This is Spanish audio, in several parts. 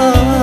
Oh.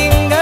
tinggal